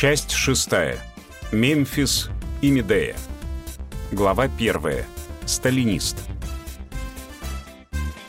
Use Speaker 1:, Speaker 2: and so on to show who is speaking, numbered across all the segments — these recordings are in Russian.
Speaker 1: Часть шестая. Мемфис и Медея. Глава первая. Сталинист.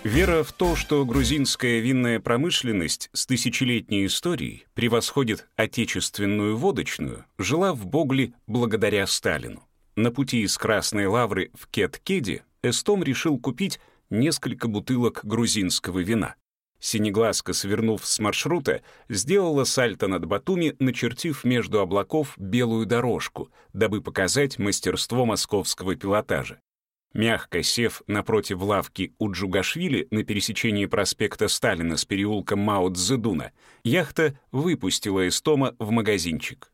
Speaker 1: Вера в то, что грузинская винная промышленность с тысячелетней историей превосходит отечественную водочную, жила в Богле благодаря Сталину. На пути из Красной Лавры в Кеткеде Эстом решил купить несколько бутылок грузинского вина. Синеглазка, свернув с маршрута, сделала сальто над Батуми, начертив между облаков белую дорожку, дабы показать мастерство московского пилотажа. Мягко сев напротив лавки у Джугашвили на пересечении проспекта Сталина с переулком Мао Цзэдуна, яхта выпустила Эстома в магазинчик.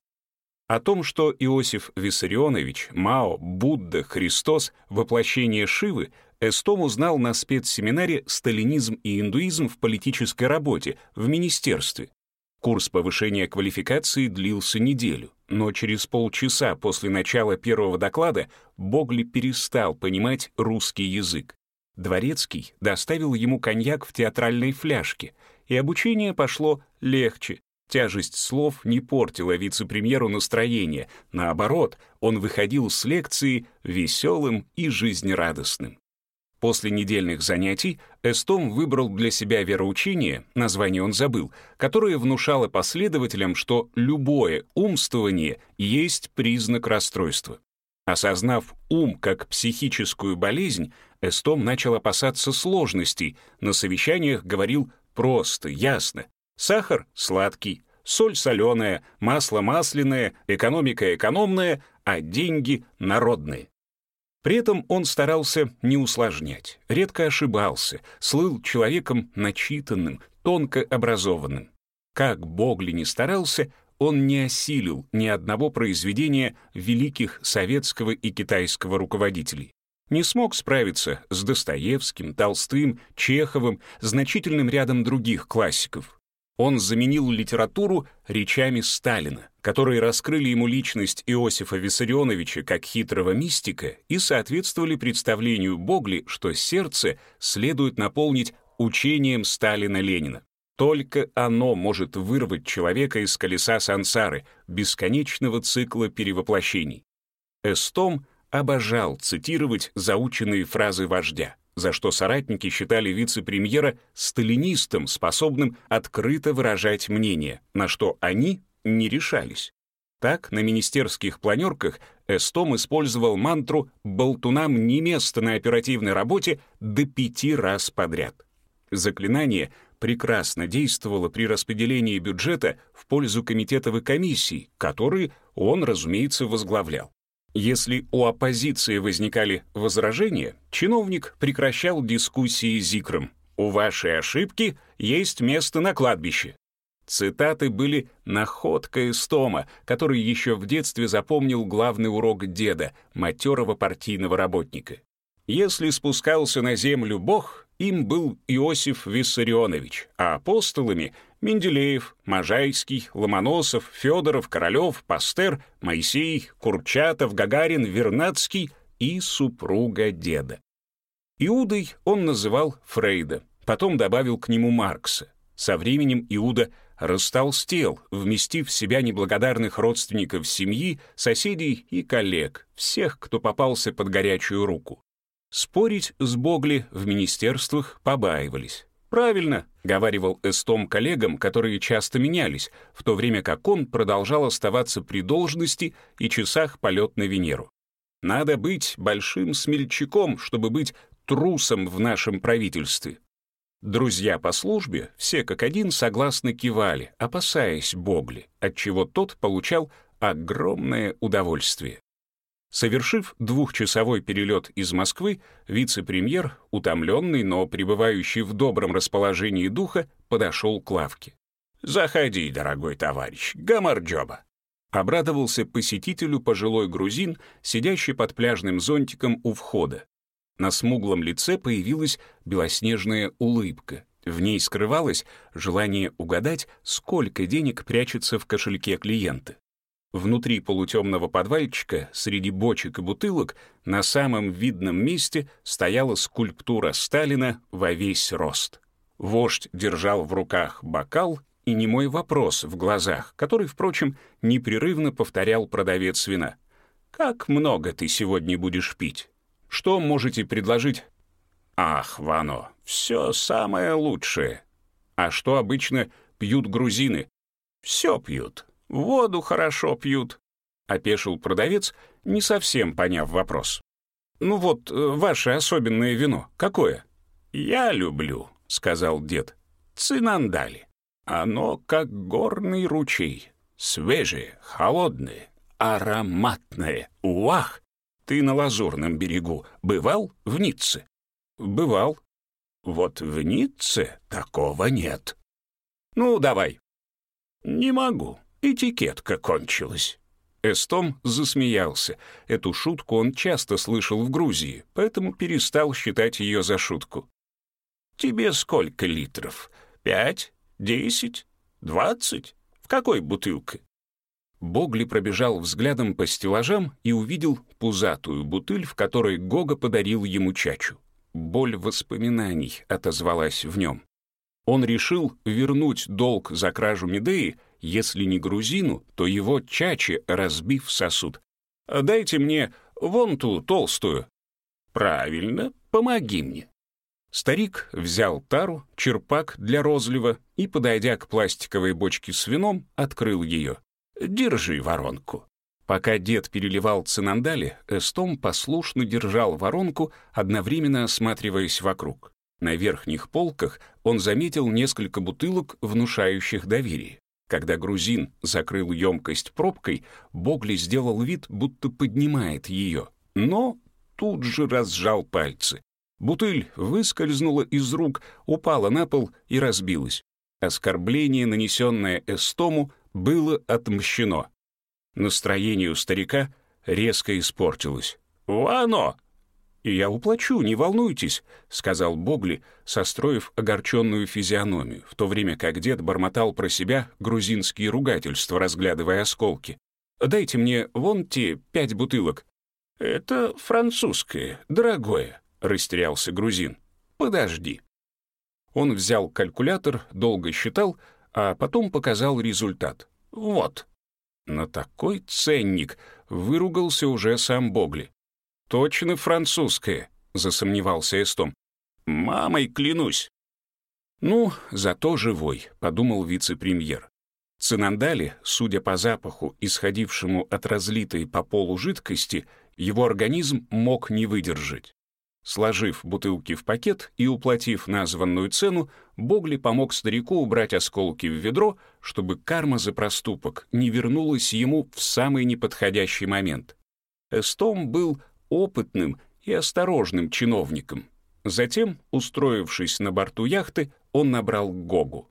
Speaker 1: О том, что Иосиф Виссарионович, Мао, Будда, Христос — воплощение Шивы, Эстом узнал на спецсеминаре «Сталинизм и индуизм в политической работе» в министерстве. Курс повышения квалификации длился неделю, но через полчаса после начала первого доклада Богли перестал понимать русский язык. Дворецкий доставил ему коньяк в театральной фляжке, и обучение пошло легче. Тяжесть слов не портила вице-премьеру настроение, наоборот, он выходил с лекции веселым и жизнерадостным. После недельных занятий Эстом выбрал для себя вероучение, название он забыл, которое внушало последователям, что любое умствование есть признак расстройства. Осознав ум как психическую болезнь, Эстом начал опасаться сложностей, на совещаниях говорил просто, ясно. Сахар — сладкий, соль соленая, масло масляное, экономика экономная, а деньги — народные. При этом он старался не усложнять, редко ошибался, слыл человеком начитанным, тонко образованным. Как Богли не старался, он не осилил ни одного произведения великих советского и китайского руководителей. Не смог справиться с Достоевским, Толстым, Чеховым, значительным рядом других классиков. Он заменил литературу речами Сталина, которые раскрыли ему личность Иосифа Виссарионовича как хитрого мистика и соответствовали представлению Богли, что сердце следует наполнить учением Сталина-Ленина. Только оно может вырвать человека из колеса сансары, бесконечного цикла перевоплощений. Эстом обожал цитировать заученные фразы вождя за что соратники считали вице-премьера сталинистом, способным открыто выражать мнение, на что они не решались. Так, на министерских планерках Эстом использовал мантру «болтунам не место на оперативной работе» до пяти раз подряд. Заклинание прекрасно действовало при распределении бюджета в пользу комитетов и комиссий, которые он, разумеется, возглавлял. Если у оппозиции возникали возражения, чиновник прекращал дискуссии зикром. «У вашей ошибки есть место на кладбище». Цитаты были находкой Стома, который еще в детстве запомнил главный урок деда, матерого партийного работника. Если спускался на землю Бог, им был Иосиф Виссарионович, а апостолами — Менделеев, Можайский, Ломоносов, Федоров, Королев, Пастер, Моисей, Курчатов, Гагарин, Вернадский и супруга деда. Иудой он называл Фрейда, потом добавил к нему Маркса. Со временем Иуда растолстел, вместив в себя неблагодарных родственников семьи, соседей и коллег, всех, кто попался под горячую руку. Спорить с Богли в министерствах побаивались. «Правильно», — говаривал Эстом коллегам, которые часто менялись, в то время как он продолжал оставаться при должности и часах полет на Венеру. «Надо быть большим смельчаком, чтобы быть трусом в нашем правительстве». Друзья по службе, все как один, согласно кивали, опасаясь Богли, отчего тот получал огромное удовольствие. Совершив двухчасовой перелет из Москвы, вице-премьер, утомленный, но пребывающий в добром расположении духа, подошел к лавке. «Заходи, дорогой товарищ, гамарджоба!» Обрадовался посетителю пожилой грузин, сидящий под пляжным зонтиком у входа. На смуглом лице появилась белоснежная улыбка. В ней скрывалось желание угадать, сколько денег прячется в кошельке клиента. Внутри полутемного подвальчика, среди бочек и бутылок, на самом видном месте стояла скульптура Сталина во весь рост. Вождь держал в руках бокал и немой вопрос в глазах, который, впрочем, непрерывно повторял продавец вина. «Как много ты сегодня будешь пить? Что можете предложить?» «Ах, Вано, все самое лучшее. А что обычно пьют грузины?» «Все пьют. Воду хорошо пьют», — опешил продавец, не совсем поняв вопрос. «Ну вот, э, ваше особенное вино, какое?» «Я люблю», — сказал дед, — «цинандали. Оно как горный ручей, свежее, холодное, ароматное. Уах! Ты на Лазурном берегу бывал в Ницце?» «Бывал». «Вот в Ницце такого нет». «Ну, давай». «Не могу. Этикетка кончилась». Эстом засмеялся. Эту шутку он часто слышал в Грузии, поэтому перестал считать ее за шутку. «Тебе сколько литров? Пять? Десять? Двадцать? В какой бутылке?» Богли пробежал взглядом по стеллажам и увидел пузатую бутыль, в которой Гога подарил ему чачу. Боль воспоминаний отозвалась в нем. Он решил вернуть долг за кражу Медеи, если не грузину, то его чаче, разбив сосуд. «Дайте мне вон ту толстую». «Правильно, помоги мне». Старик взял тару, черпак для розлива и, подойдя к пластиковой бочке с вином, открыл ее. «Держи воронку». Пока дед переливал цинандали, Эстом послушно держал воронку, одновременно осматриваясь вокруг. На верхних полках он заметил несколько бутылок, внушающих доверие. Когда грузин закрыл емкость пробкой, Богли сделал вид, будто поднимает ее, но тут же разжал пальцы. Бутыль выскользнула из рук, упала на пол и разбилась. Оскорбление, нанесенное Эстому, было отмщено. Настроение у старика резко испортилось. «Вано!» «И я уплачу, не волнуйтесь», — сказал Богли, состроив огорченную физиономию, в то время как дед бормотал про себя грузинские ругательства, разглядывая осколки. «Дайте мне вон те пять бутылок». «Это французское, дорогое», — растерялся грузин. «Подожди». Он взял калькулятор, долго считал, а потом показал результат. «Вот». На такой ценник выругался уже сам Богли. «Точно французское», — засомневался Эстом. «Мамой клянусь». «Ну, зато живой», — подумал вице-премьер. Цинандали, судя по запаху, исходившему от разлитой по полу жидкости, его организм мог не выдержать. Сложив бутылки в пакет и уплатив названную цену, Богли помог старику убрать осколки в ведро, чтобы карма за проступок не вернулась ему в самый неподходящий момент. Эстом был опытным и осторожным чиновником. Затем, устроившись на борту яхты, он набрал Гогу.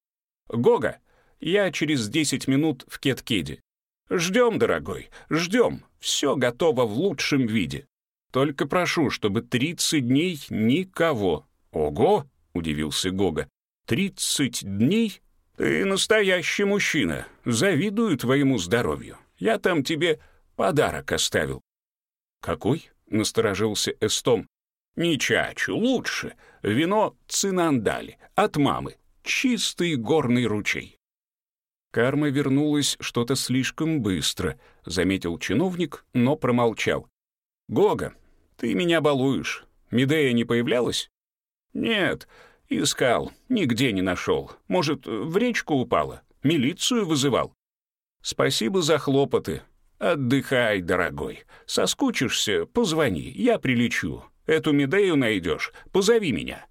Speaker 1: «Гога, я через 10 минут в Кеткеде. Ждем, дорогой, ждем. Все готово в лучшем виде. Только прошу, чтобы 30 дней никого». «Ого!» — удивился Гога. «Тридцать дней? Ты настоящий мужчина. Завидую твоему здоровью. Я там тебе подарок оставил». «Какой?» — насторожился Эстом. «Не чачу, лучше. Вино цинандали, от мамы. Чистый горный ручей». Карма вернулась что-то слишком быстро, заметил чиновник, но промолчал. «Гога, ты меня балуешь. Медея не появлялась?» «Нет, искал, нигде не нашел. Может, в речку упала? Милицию вызывал?» «Спасибо за хлопоты. «Отдыхай, дорогой. Соскучишься — позвони, я прилечу. Эту Медею найдешь, позови меня».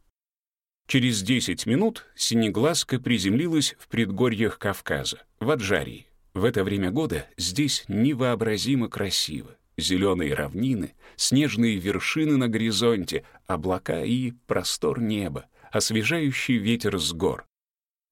Speaker 1: Через десять минут Синеглазка приземлилась в предгорьях Кавказа, в Аджарии. В это время года здесь невообразимо красиво. Зеленые равнины, снежные вершины на горизонте, облака и простор неба, освежающий ветер с гор.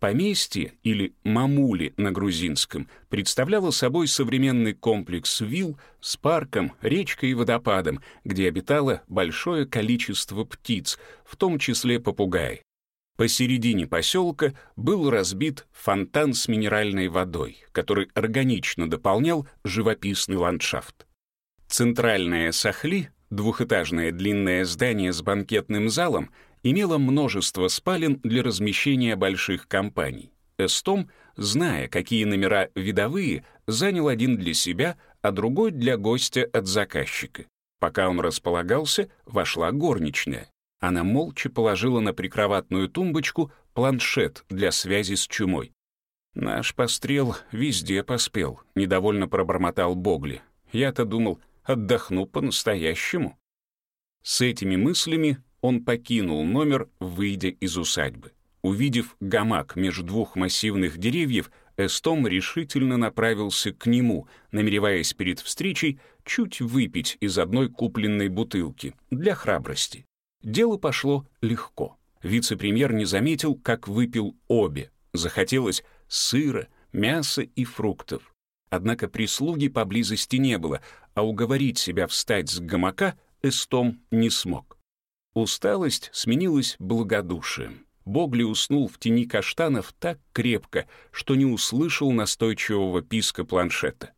Speaker 1: Поместье, или мамули на грузинском, представляло собой современный комплекс вилл с парком, речкой и водопадом, где обитало большое количество птиц, в том числе попугаи. Посередине поселка был разбит фонтан с минеральной водой, который органично дополнял живописный ландшафт. Центральная Сахли, двухэтажное длинное здание с банкетным залом, имела множество спален для размещения больших компаний. Эстом, зная, какие номера видовые, занял один для себя, а другой для гостя от заказчика. Пока он располагался, вошла горничная. Она молча положила на прикроватную тумбочку планшет для связи с чумой. «Наш пострел везде поспел», — недовольно пробормотал Богли. «Я-то думал, отдохну по-настоящему». С этими мыслями он покинул номер, выйдя из усадьбы. Увидев гамак между двух массивных деревьев, Эстом решительно направился к нему, намереваясь перед встречей чуть выпить из одной купленной бутылки для храбрости. Дело пошло легко. Вице-премьер не заметил, как выпил обе. Захотелось сыра, мяса и фруктов. Однако прислуги поблизости не было, а уговорить себя встать с гамака Эстом не смог. Усталость сменилась благодушием. Богли уснул в тени каштанов так крепко, что не услышал настойчивого писка планшета.